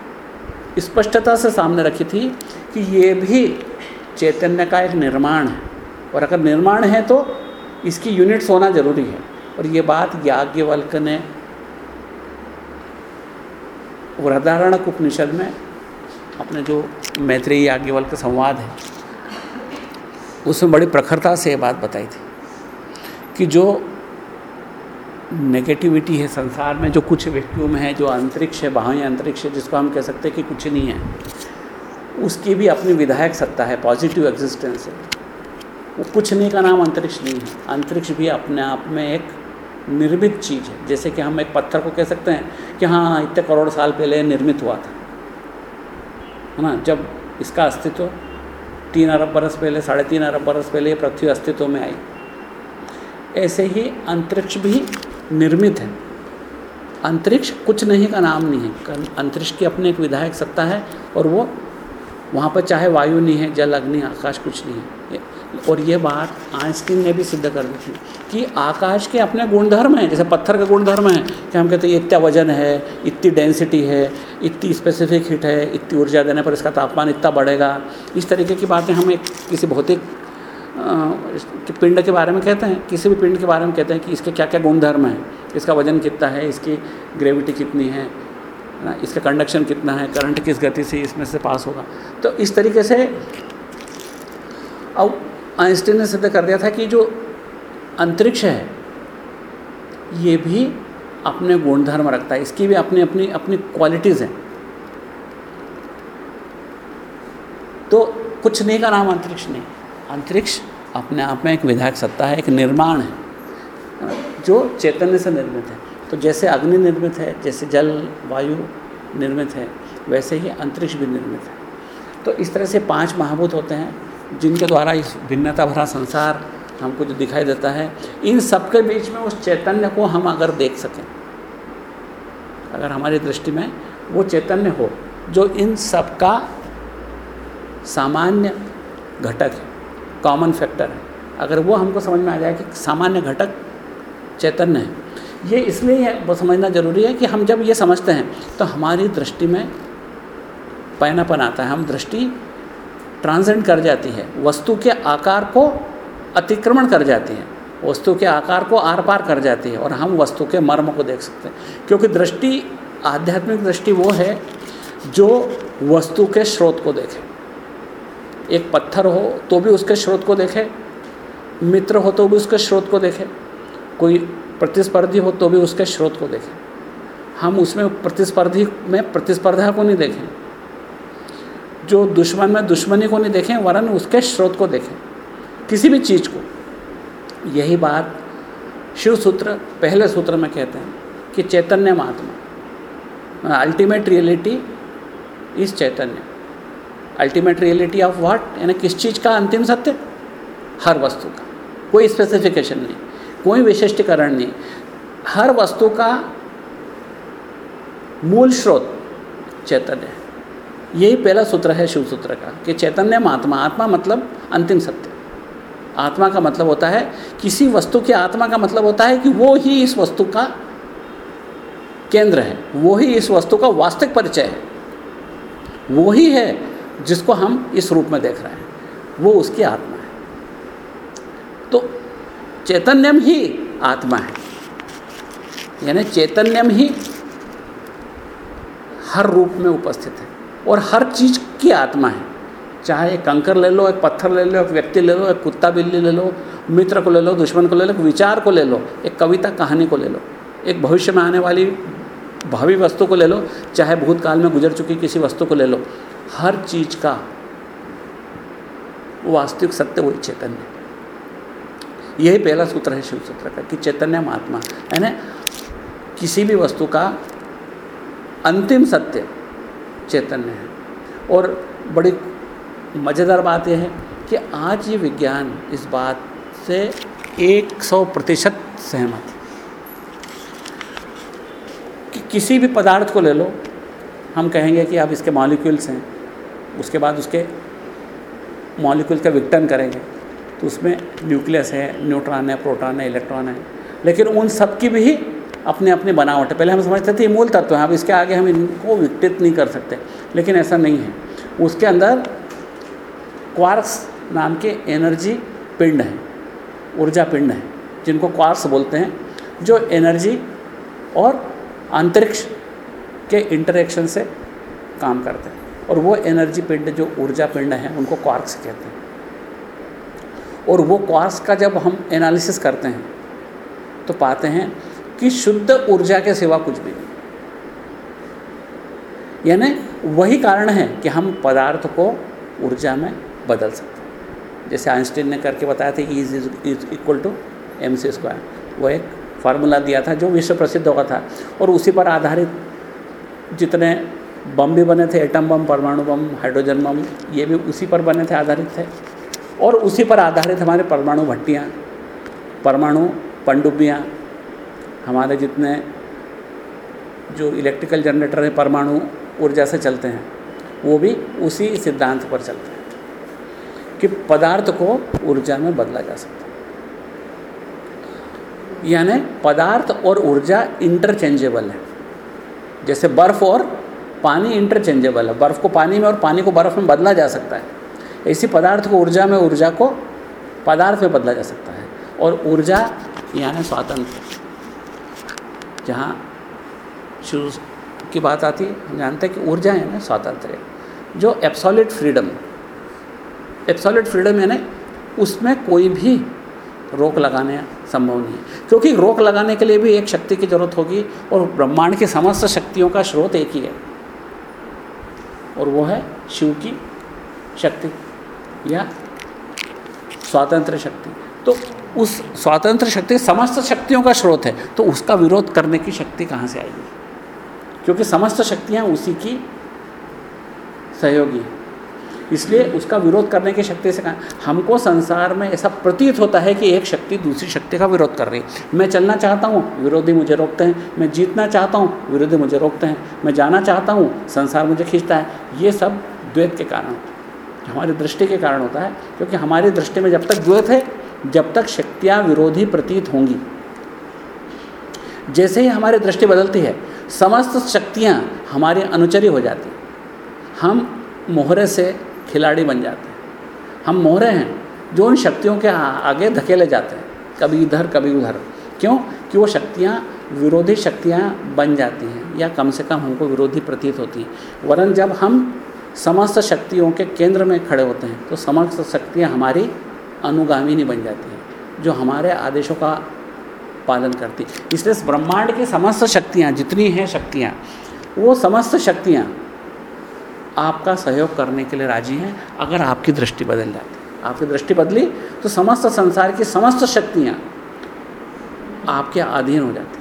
स्पष्टता से सामने रखी थी कि ये भी चैतन्य का एक निर्माण है। और अगर निर्माण है तो इसकी यूनिट्स होना ज़रूरी है। और ये बात याज्ञवल्क ने वृदारणक उपनिषद में अपने जो मैत्रेयी याज्ञवल्क संवाद है, उसमें बड़ी प्रखरता से ये बात बताई थी कि जो नेगेटिविटी है संसार में, जो कुछ व्यक्तियों में है, जो अंतरिक्ष है, बाह्य अंतरिक्ष है, जिसको हम कह सकते हैं कि कुछ नहीं है, उसकी भी अपनी विधायक सत्ता है पॉजिटिव एग्जिस्टेंस है। वो कुछ नहीं का नाम अंतरिक्ष नहीं है। अंतरिक्ष भी अपने आप में एक निर्मित चीज़ है। जैसे कि हम एक पत्थर को कह सकते हैं कि हाँ इतने करोड़ साल पहले निर्मित हुआ था। है ना? जब इसका अस्तित्व तीन अरब बरस पहले, साढ़े तीन अरब बरस पहले पृथ्वी अस्तित्व में आई। ऐसे ही अंतरिक्ष भी निर्मित है। अंतरिक्ष कुछ नहीं का नाम नहीं है। अंतरिक्ष की अपने एक विधायक सत्ता है और वो वहाँ पर चाहे वायु नहीं है, जल, अग्नि, आकाश कुछ नहीं है। और ये बात आइंस्टीन ने भी सिद्ध कर दी थी कि आकाश के अपने गुणधर्म हैं। जैसे पत्थर का गुणधर्म है कि हम कहते हैं इतना वज़न है इतनी डेंसिटी है इतनी स्पेसिफिक हीट है इतनी ऊर्जा देने पर इसका तापमान इतना बढ़ेगा। इस तरीके की बातें हम एक किसी भौतिक पिंड के बारे में कहते हैं, किसी भी पिंड के बारे में कहते हैं कि इसके क्या क्या गुणधर्म हैं, इसका वज़न कितना है, इसकी ग्रेविटी कितनी है ना, इसका कंडक्शन कितना है करंट किस गति से इसमें से पास होगा। तो इस तरीके से अब आइंस्टीन ने सिद्ध कर दिया था कि जो अंतरिक्ष है, ये भी अपने गुणधर्म रखता है, इसकी भी अपनी अपनी अपनी क्वालिटीज़ हैं। तो कुछ नहीं का नाम अंतरिक्ष नहीं, अंतरिक्ष अपने आप में एक विधायक सत्ता है, एक निर्माण है। जो चैतन्य से निर्मित है। तो जैसे अग्नि निर्मित है, जैसे जल, वायु निर्मित है, वैसे ही अंतरिक्ष भी निर्मित है। तो इस तरह से पाँच महाभूत होते हैं, जिनके द्वारा इस भिन्नता भरा संसार हमको जो दिखाई देता है। इन सबके बीच में उस चैतन्य को हम अगर देख सकें, अगर हमारी दृष्टि में वो चैतन्य हो, जो इन सब का सामान्य घटक है। कॉमन फैक्टर है। अगर वो हमको समझ में आ जाए कि सामान्य घटक चैतन्य है, ये इसलिए वो समझना ज़रूरी है कि हम जब ये समझते हैं तो हमारी दृष्टि में पैनापन आता है। हम दृष्टि ट्रांसेंड कर जाती है। वस्तु के आकार को अतिक्रमण कर जाती है। वस्तु के आकार को आर पार कर जाती है और हम वस्तु के मर्म को देख सकते हैं। क्योंकि दृष्टि, आध्यात्मिक दृष्टि वो है जो वस्तु के स्रोत को देखे। एक पत्थर हो तो भी उसके स्रोत को देखे, मित्र हो तो भी उसके स्रोत को देखे, कोई प्रतिस्पर्धी हो तो भी उसके स्रोत को देखें। हम उसमें प्रतिस्पर्धी में प्रतिस्पर्धा को नहीं देखें। जो दुश्मन में दुश्मनी को नहीं देखें, वरन उसके स्रोत को देखें। किसी भी चीज़ को। यही बात शिव सूत्र पहले सूत्र में कहते हैं कि चैतन्य महात्मा। अल्टीमेट रियलिटी इज़ चैतन्य। अल्टीमेट रियलिटी ऑफ़ व्हाट यानी किस चीज़ का अंतिम सत्य? हर वस्तु का। कोई स्पेसिफिकेशन नहीं। कोई विशिष्टीकरण नहीं। हर वस्तु का मूल स्रोत चैतन्य है। यही पहला सूत्र है शिव सूत्र का, कि चैतन्य महात्मा आत्मा मतलब अंतिम सत्य। आत्मा का मतलब होता है किसी वस्तु के आत्मा का मतलब होता है कि वो ही इस वस्तु का केंद्र है। वो ही इस वस्तु का वास्तविक परिचय है। वो ही है जिसको हम इस रूप में देख रहे हैं, वो उसकी आत्मा है। तो चैतन्यम ही आत्मा है। यानी चैतन्यम ही हर रूप में उपस्थित है और हर चीज़ की आत्मा है। चाहे एक कंकर ले लो, एक पत्थर ले लो, एक व्यक्ति ले लो, एक कुत्ता बिल्ली ले लो, मित्र को ले लो, दुश्मन को ले लो, एक विचार को ले लो, एक कविता, कहानी को ले लो, एक भविष्य में आने वाली भावी वस्तु को ले लो, चाहे भूतकाल में गुजर चुकी किसी वस्तु को ले लो। हर चीज़ का वास्तविक सत्य वही चैतन्य। यही पहला सूत्र है शिव सूत्र का कि चैतन्य महात्मा यानी किसी भी वस्तु का अंतिम सत्य चैतन्य है। और बड़ी मज़ेदार बात यह है कि आज ये विज्ञान इस बात से एक सौ प्रतिशत सहमत है। कि किसी भी पदार्थ को ले लो, हम कहेंगे कि आप इसके मॉलिक्यूल्स हैं। उसके बाद उसके मॉलिक्यूल का विघटन करेंगे। तो उसमें न्यूक्लियस है न्यूट्रॉन है प्रोटॉन है इलेक्ट्रॉन है। लेकिन उन सब की भी अपने अपने बनावट है। पहले हम समझते थे मूल तत्व हैं, अब इसके आगे हम इनको विकटित नहीं कर सकते। लेकिन ऐसा नहीं है। उसके अंदर क्वार्क्स नाम के एनर्जी पिंड हैं, ऊर्जा पिंड हैं, जिनको क्वार्क्स बोलते हैं, जो एनर्जी और अंतरिक्ष के इंटरेक्शन से काम करते हैं। और वो एनर्जी पिंड, जो ऊर्जा पिंड हैं, उनको क्वार्क्स कहते हैं। और वो क्वार्क्स का जब हम एनालिसिस करते हैं तो पाते हैं कि शुद्ध ऊर्जा के सिवा कुछ भी नहीं। यानी वही कारण है कि हम पदार्थ को ऊर्जा में बदल सकते हैं। जैसे आइंस्टीन ने करके बताया था is is equal to M C square वो एक फार्मूला दिया था, जो विश्व प्रसिद्ध हुआ था। और उसी पर आधारित जितने बम भी बने थे, एटम बम, परमाणु बम, हाइड्रोजन बम, ये भी उसी पर बने थे, आधारित थे। और उसी पर आधारित हमारे परमाणु भट्टियाँ, परमाणु पनडुब्बियाँ, हमारे जितने जो इलेक्ट्रिकल जनरेटर हैं, परमाणु ऊर्जा से चलते हैं, वो भी उसी सिद्धांत पर चलते हैं कि पदार्थ को ऊर्जा में बदला जा सकता है। यानी पदार्थ और ऊर्जा इंटरचेंजेबल है। जैसे बर्फ़ और पानी इंटरचेंजेबल है। बर्फ़ को पानी में और पानी को बर्फ़ में बदला जा सकता है। इसी पदार्थ को ऊर्जा में ऊर्जा को पदार्थ में बदला जा सकता है। और ऊर्जा यानी स्वातंत्र, जहाँ शुरू की बात आती है, हम जानते हैं कि ऊर्जा है ना स्वातंत्र जो एप्सॉलिट फ्रीडम एप्सॉलिट फ्रीडम यानी उसमें कोई भी रोक लगाने संभव नहीं है। क्योंकि रोक लगाने के लिए भी एक शक्ति की ज़रूरत होगी और ब्रह्मांड की समस्त शक्तियों का स्रोत एक ही है। और वो है शिव की शक्ति या स्वातंत्र शक्ति। तो उस स्वातंत्र शक्ति, समस्त शक्तियों का स्रोत है तो उसका विरोध करने की शक्ति कहाँ से आएगी? क्योंकि समस्त शक्तियाँ उसी की सहयोगी हैं। इसलिए उसका विरोध करने की शक्ति से कहा, हमको संसार में ऐसा प्रतीत होता है कि एक शक्ति दूसरी शक्ति का विरोध कर रही है। मैं चलना चाहता हूँ, विरोधी मुझे रोकते हैं। मैं जीतना चाहता हूँ, विरोधी मुझे रोकते हैं। मैं जाना चाहता हूँ, संसार मुझे खींचता है। ये सब द्वैत के कारण हमारी दृष्टि के कारण होता है, क्योंकि हमारी दृष्टि में जब तक द्वैत है, जब तक शक्तियाँ विरोधी प्रतीत होंगी। जैसे ही हमारी दृष्टि बदलती है, समस्त शक्तियाँ हमारी अनुचरी हो जाती हम मोहरे से खिलाड़ी बन जाते हैं। हम मोहरे हैं, जो उन शक्तियों के आगे धकेले जाते हैं, कभी इधर, कभी उधर। क्यों? कि वो शक्तियाँ, विरोधी शक्तियाँ बन जाती हैं, या कम से कम हमको विरोधी प्रतीत होती हैं। वरन जब हम समस्त शक्तियों के केंद्र में खड़े होते हैं तो समस्त शक्तियाँ हमारी अनुगामिनी बन जाती हैं, जो हमारे आदेशों का पालन करती इसलिए ब्रह्मांड की समस्त शक्तियाँ, जितनी हैं शक्तियाँ, वो समस्त शक्तियाँ आपका सहयोग करने के लिए राज़ी हैं, अगर आपकी दृष्टि बदल जाती। आपकी दृष्टि बदली तो समस्त संसार की समस्त शक्तियाँ आपके अधीन हो जाती।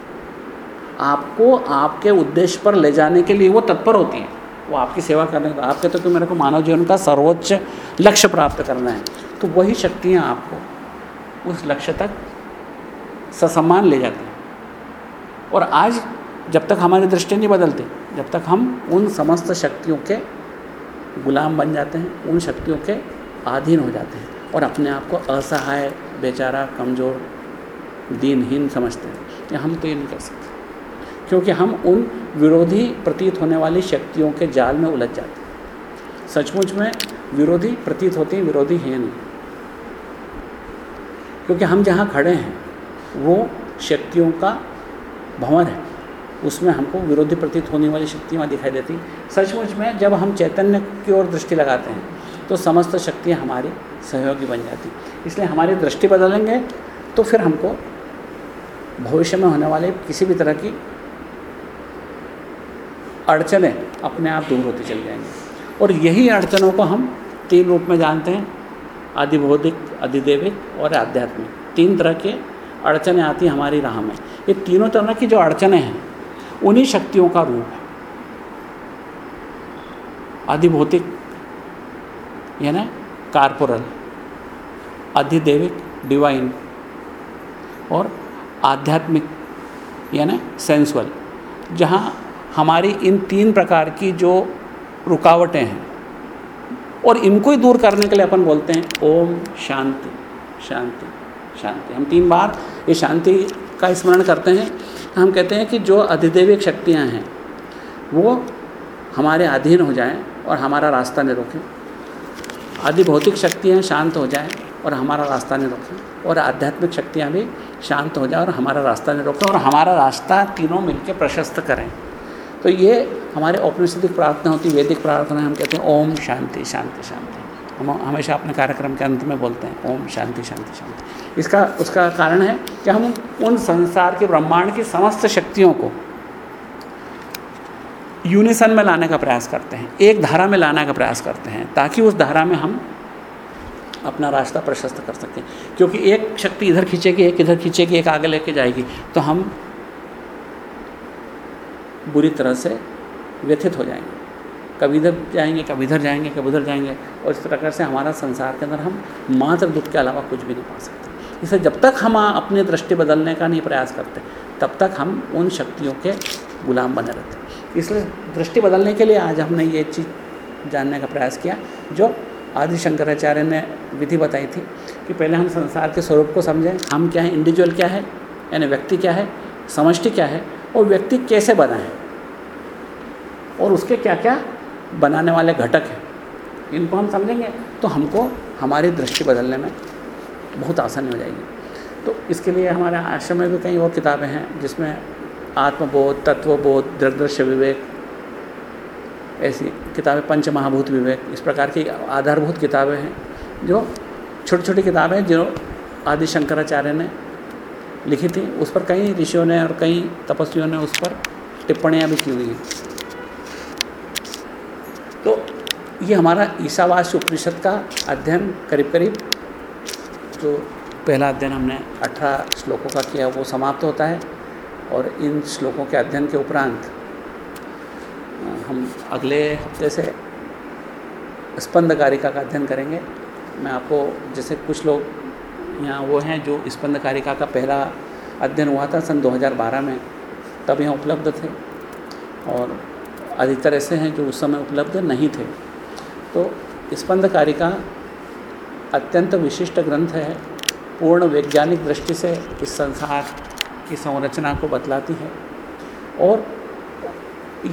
आपको आपके उद्देश्य पर ले जाने के लिए वो तत्पर होती हैं। वो आपकी सेवा करने का आप कहते हो कि मेरे को मानव जीवन का सर्वोच्च लक्ष्य प्राप्त करना है। तो वही शक्तियाँ आपको उस लक्ष्य तक ससम्मान ले जाती हैं। और आज जब तक हमारी दृष्टि नहीं बदलती, जब तक हम उन समस्त शक्तियों के गुलाम बन जाते हैं, उन शक्तियों के अधीन हो जाते हैं और अपने आप को असहाय, बेचारा, कमज़ोर, दीनहीन समझते हैं। कि हम तो ये नहीं कर सकते। क्योंकि हम उन विरोधी प्रतीत होने वाली शक्तियों के जाल में उलझ जाते हैं। सचमुच में विरोधी प्रतीत होती हैं, विरोधी हैं नहीं। क्योंकि हम जहाँ खड़े हैं, वो शक्तियों का भंवर है। उसमें हमको विरोधी प्रतीत होने वाली शक्तियाँ दिखाई देती। सचमुच में जब हम चैतन्य की ओर दृष्टि लगाते हैं तो समस्त शक्तियाँ हमारी सहयोगी बन जाती। इसलिए हमारी दृष्टि बदलेंगे तो फिर हमको भविष्य में होने वाले किसी भी तरह की अड़चने अपने आप दूर होती चली जाएँगी। और यही अड़चनों को हम तीन रूप में जानते हैं आधिभौतिक अधिदेविक और आध्यात्मिक। तीन तरह के अड़चने आती हैं हमारी राह में। ये तीनों तरह की जो अड़चने हैं उन्हीं शक्तियों का रूप है। अधिभौतिक, यानी कारपोरल, अधिदेविक डिवाइन और आध्यात्मिक, यानी सेंसुअल जहाँ हमारी इन तीन प्रकार की जो रुकावटें हैं और इनको ही दूर करने के लिए अपन बोलते हैं ओम शांति शांति शांति। हम तीन बार ये शांति का स्मरण करते हैं। हम कहते हैं कि जो अधिदेविक शक्तियाँ हैं, वो हमारे अधीन हो जाएँ और हमारा रास्ता नहीं रोकें आदि भौतिक शक्तियाँ शांत हो जाएँ और हमारा रास्ता नहीं रोकें और आध्यात्मिक शक्तियाँ भी शांत हो जाए और हमारा रास्ता नहीं रोकें और हमारा रास्ता तीनों मिलकर प्रशस्त करें। तो ये हमारे औपनिषदिक प्रार्थना होती वैदिक प्रार्थना हम कहते हैं, ओम शांति शांति शांति। हम हमेशा अपने कार्यक्रम के अंत में बोलते हैं, ओम शांति शांति शांति। इसका, उसका कारण है कि हम उन संसार के ब्रह्मांड की समस्त शक्तियों को यूनिसन में लाने का प्रयास करते हैं, एक धारा में लाने का प्रयास करते हैं, ताकि उस धारा में हम अपना रास्ता प्रशस्त कर सकें। क्योंकि एक शक्ति इधर खींचेगी, एक इधर खींचेगी, एक आगे लेके जाएगी तो हम बुरी तरह से व्यथित हो जाएँगे। कभी इधर जाएँगे, कभी इधर जाएँगे, कभी उधर जाएँगे, और इस प्रकार से हमारा संसार के अंदर हम मात्र दुख के अलावा कुछ भी नहीं पा सकते। इसलिए जब तक हम अपनी दृष्टि बदलने का नहीं प्रयास करते, तब तक हम उन शक्तियों के गुलाम बने रहते इसलिए दृष्टि बदलने के लिए आज हमने ये चीज़ जानने का प्रयास किया, जो आदि शंकराचार्य ने विधि बताई थी कि पहले हम संसार के स्वरूप को समझें, हम क्या हैं इंडिविजुअल क्या है, यानी व्यक्ति क्या है, समष्टि क्या है, और व्यक्ति कैसे बना है, और उसके क्या क्या बनाने वाले घटक हैं। इनको हम समझेंगे तो हमको हमारी दृष्टि बदलने में बहुत आसानी हो जाएगी। तो इसके लिए हमारे आश्रम में भी कई और किताबें हैं, जिसमें आत्मबोध, तत्वबोध दृग्दृश्य विवेक, ऐसी किताबें पंच महाभूत विवेक, इस प्रकार की आधारभूत किताबें हैं, जो छोटी छोटी किताबें हैं जो आदि शंकराचार्य ने लिखी थी, उस पर कई ऋषियों ने और कई तपस्वियों ने उस पर टिप्पणियाँ भी की हुई हैं। तो ये हमारा ईशावास्य उपनिषद का अध्ययन करीब करीब जो पहला अध्ययन हमने अठारह श्लोकों का किया, वो समाप्त होता है और इन श्लोकों के अध्ययन के उपरांत हम अगले हफ़्ते से स्पंद कारिका का अध्ययन करेंगे। मैं आपको, जैसे कुछ लोग यहाँ वो हैं जो स्पंद कारिका का पहला अध्ययन हुआ था सन 2012 में, तब यहाँ उपलब्ध थे और अधिकतर ऐसे हैं जो उस समय उपलब्ध नहीं थे। तो स्पंद कारिका अत्यंत विशिष्ट ग्रंथ है, पूर्ण वैज्ञानिक दृष्टि से इस संसार की संरचना को बतलाती है और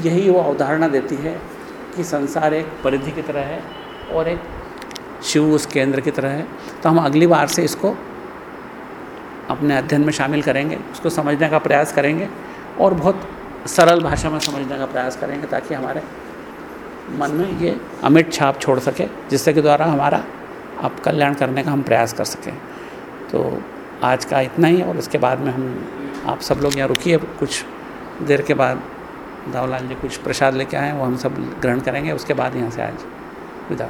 यही वो अवधारणा देती है कि संसार एक परिधि की तरह है और एक शिव उस केंद्र की तरह है। तो हम अगली बार से इसको अपने अध्ययन में शामिल करेंगे उसको समझने का प्रयास करेंगे और बहुत सरल भाषा में समझने का प्रयास करेंगे ताकि हमारे मन में ये अमिट छाप छोड़ सके, जिससे के द्वारा हमारा आप कल्याण करने का हम प्रयास कर सकें। तो आज का इतना ही और इसके बाद में हम, आप सब लोग यहाँ रुकिए। कुछ देर के बाद दावलाल जी कुछ प्रसाद लेके आए, वो हम सब ग्रहण करेंगे। उसके बाद यहाँ से आज विदा।